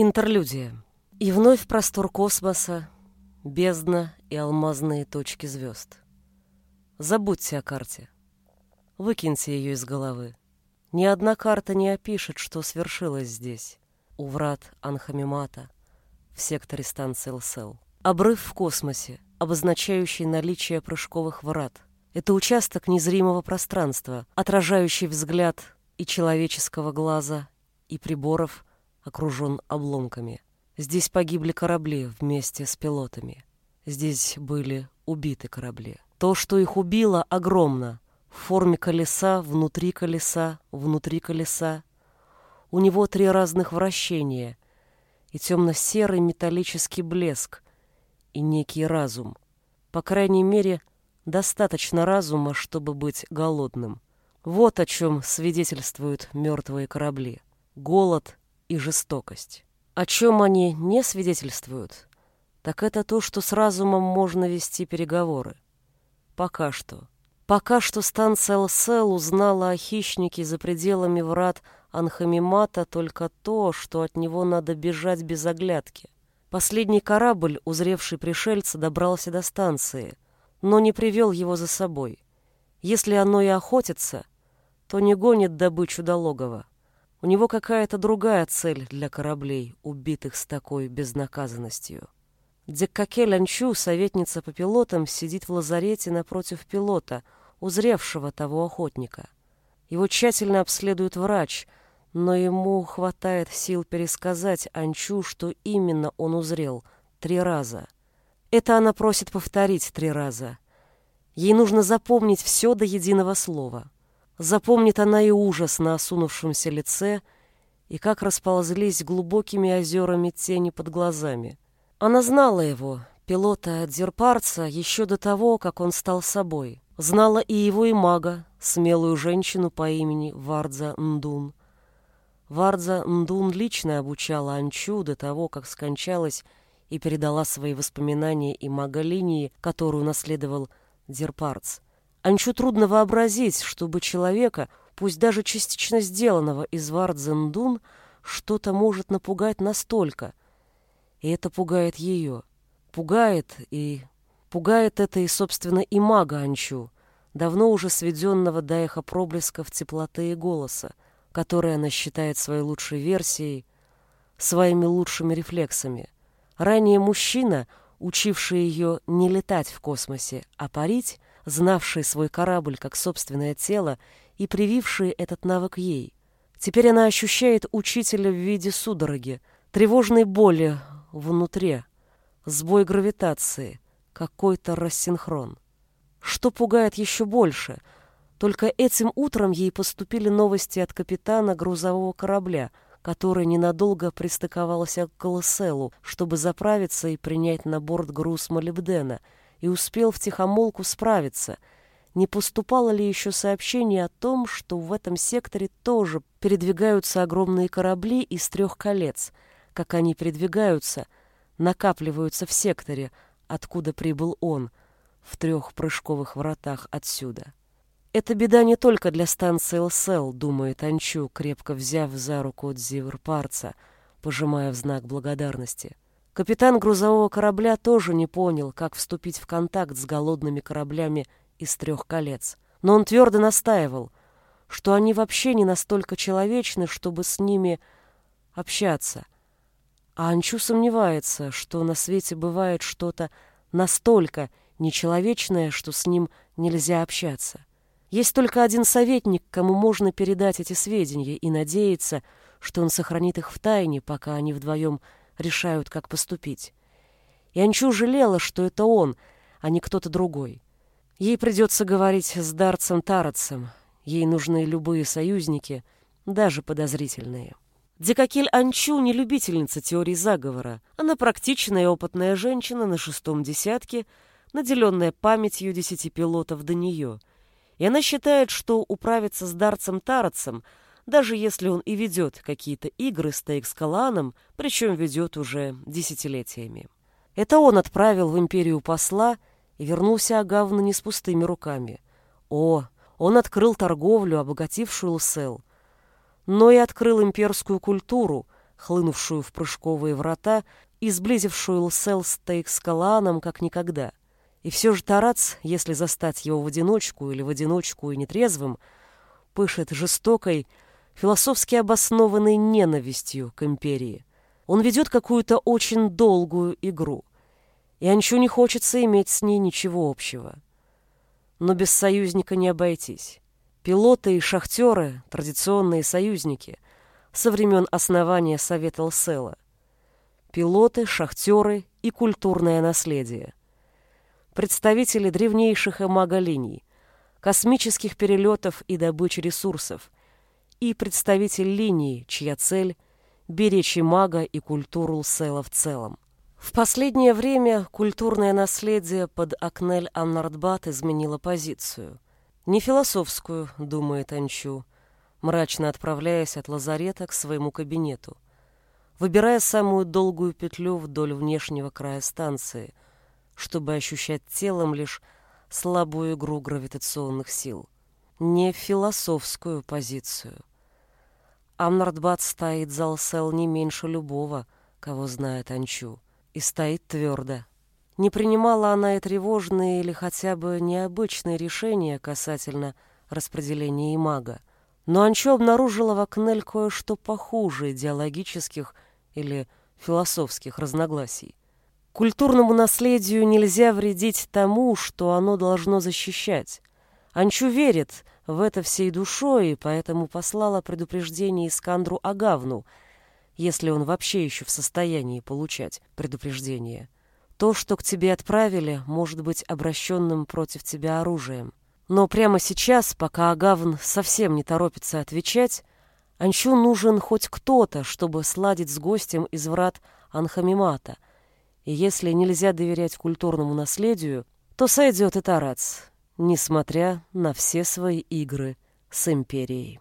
Интерлюдия. И вновь простор космоса, бездна и алмазные точки звезд. Забудьте о карте. Выкиньте ее из головы. Ни одна карта не опишет, что свершилось здесь, у врат Анхамимата, в секторе станции ЛСЛ. Обрыв в космосе, обозначающий наличие прыжковых врат. Это участок незримого пространства, отражающий взгляд и человеческого глаза, и приборов, окружен обломками. Здесь погибли корабли вместе с пилотами. Здесь были убиты корабли. То, что их убило, огромно. В форме колеса, внутри колеса, внутри колеса. У него три разных вращения и темно-серый металлический блеск, и некий разум. По крайней мере, достаточно разума, чтобы быть голодным. Вот о чем свидетельствуют мертвые корабли. Голод и жестокость. О чем они не свидетельствуют, так это то, что с разумом можно вести переговоры. Пока что. Пока что станция ЛСЛ узнала о хищнике за пределами врат Анхамимата только то, что от него надо бежать без оглядки. Последний корабль, узревший пришельца, добрался до станции, но не привел его за собой. Если оно и охотится, то не гонит добычу до логова. У него какая-то другая цель для кораблей, убитых с такой безнаказанностью. Деккаке Лянчу, советница по пилотам, сидит в лазарете напротив пилота, узревшего того охотника. Его тщательно обследует врач, но ему хватает сил пересказать Анчу, что именно он узрел, три раза. Это она просит повторить три раза. Ей нужно запомнить все до единого слова. Запомнит она и ужас на осунувшемся лице, и как расползлись глубокими озерами тени под глазами — она знала его, пилота Дзерпарца, еще до того, как он стал собой. Знала и его, и мага, смелую женщину по имени Вардза Ндун. Вардза Ндун лично обучала Анчу до того, как скончалась и передала свои воспоминания и мага-линии, которую наследовал Дзерпарц. Анчу трудно вообразить, чтобы человека, пусть даже частично сделанного из Вардза Ндун, что-то может напугать настолько, и это пугает ее. Пугает и... Пугает это и, собственно, и мага Анчу, давно уже сведенного до эха проблесков теплоты и голоса, который она считает своей лучшей версией, своими лучшими рефлексами. Ранее мужчина, учивший ее не летать в космосе, а парить, знавший свой корабль как собственное тело и прививший этот навык ей. Теперь она ощущает учителя в виде судороги, тревожной боли внутри, сбой гравитации, какой-то рассинхрон. Что пугает еще больше? Только этим утром ей поступили новости от капитана грузового корабля, который ненадолго пристыковался к Колоселу, чтобы заправиться и принять на борт груз молибдена, и успел втихомолку справиться. Не поступало ли еще сообщение о том, что в этом секторе тоже передвигаются огромные корабли из трех колец — как они передвигаются, накапливаются в секторе, откуда прибыл он, в трех прыжковых вратах отсюда. Это беда не только для станции ЛСЛ, думает Анчу, крепко взяв за руку Дзиверпарца, пожимая в знак благодарности. Капитан грузового корабля тоже не понял, как вступить в контакт с голодными кораблями из трех колец. Но он твердо настаивал, что они вообще не настолько человечны, чтобы с ними общаться — а Анчу сомневается, что на свете бывает что-то настолько нечеловечное, что с ним нельзя общаться. Есть только один советник, кому можно передать эти сведения и надеяться, что он сохранит их в тайне, пока они вдвоем решают, как поступить. И Анчу жалела, что это он, а не кто-то другой. Ей придется говорить с Дарцем Тарацем. Ей нужны любые союзники, даже подозрительные. Дикакиль Анчу не любительница теории заговора. Она практичная и опытная женщина на шестом десятке, наделенная памятью десяти пилотов до нее. И она считает, что управиться с Дарцем Тарацем, даже если он и ведет какие-то игры с Тейкскаланом, причем ведет уже десятилетиями. Это он отправил в империю посла и вернулся Агавна не с пустыми руками. О, он открыл торговлю, обогатившую Лсел, но и открыл имперскую культуру, хлынувшую в прыжковые врата и сблизившую Лсел с Тейкскалааном как никогда. И все же Тарац, если застать его в одиночку или в одиночку и нетрезвым, пышет жестокой, философски обоснованной ненавистью к империи. Он ведет какую-то очень долгую игру, и Анчу не хочется иметь с ней ничего общего. Но без союзника не обойтись. Пилоты и шахтеры — традиционные союзники со времен основания Совета Лсела. Пилоты, шахтеры и культурное наследие. Представители древнейших эмаголиний, космических перелетов и добычи ресурсов, и представитель линии, чья цель — беречь и мага и культуру Лсела в целом. В последнее время культурное наследие под Акнель Аннардбат изменило позицию — не философскую, думает Анчу, мрачно отправляясь от лазарета к своему кабинету, выбирая самую долгую петлю вдоль внешнего края станции, чтобы ощущать телом лишь слабую игру гравитационных сил. Не философскую позицию. Амнардбат стоит за Алсел не меньше любого, кого знает Анчу, и стоит твердо. Не принимала она и тревожные или хотя бы необычные решения касательно распределения имага. Но Анчо обнаружила в Акнель кое-что похуже идеологических или философских разногласий. Культурному наследию нельзя вредить тому, что оно должно защищать. Анчу верит в это всей душой, поэтому послала предупреждение Искандру Агавну, если он вообще еще в состоянии получать предупреждение. То, что к тебе отправили, может быть обращенным против тебя оружием. Но прямо сейчас, пока Агавн совсем не торопится отвечать, Анчу нужен хоть кто-то, чтобы сладить с гостем из врат Анхамимата. И если нельзя доверять культурному наследию, то сойдет и Тарац, несмотря на все свои игры с Империей.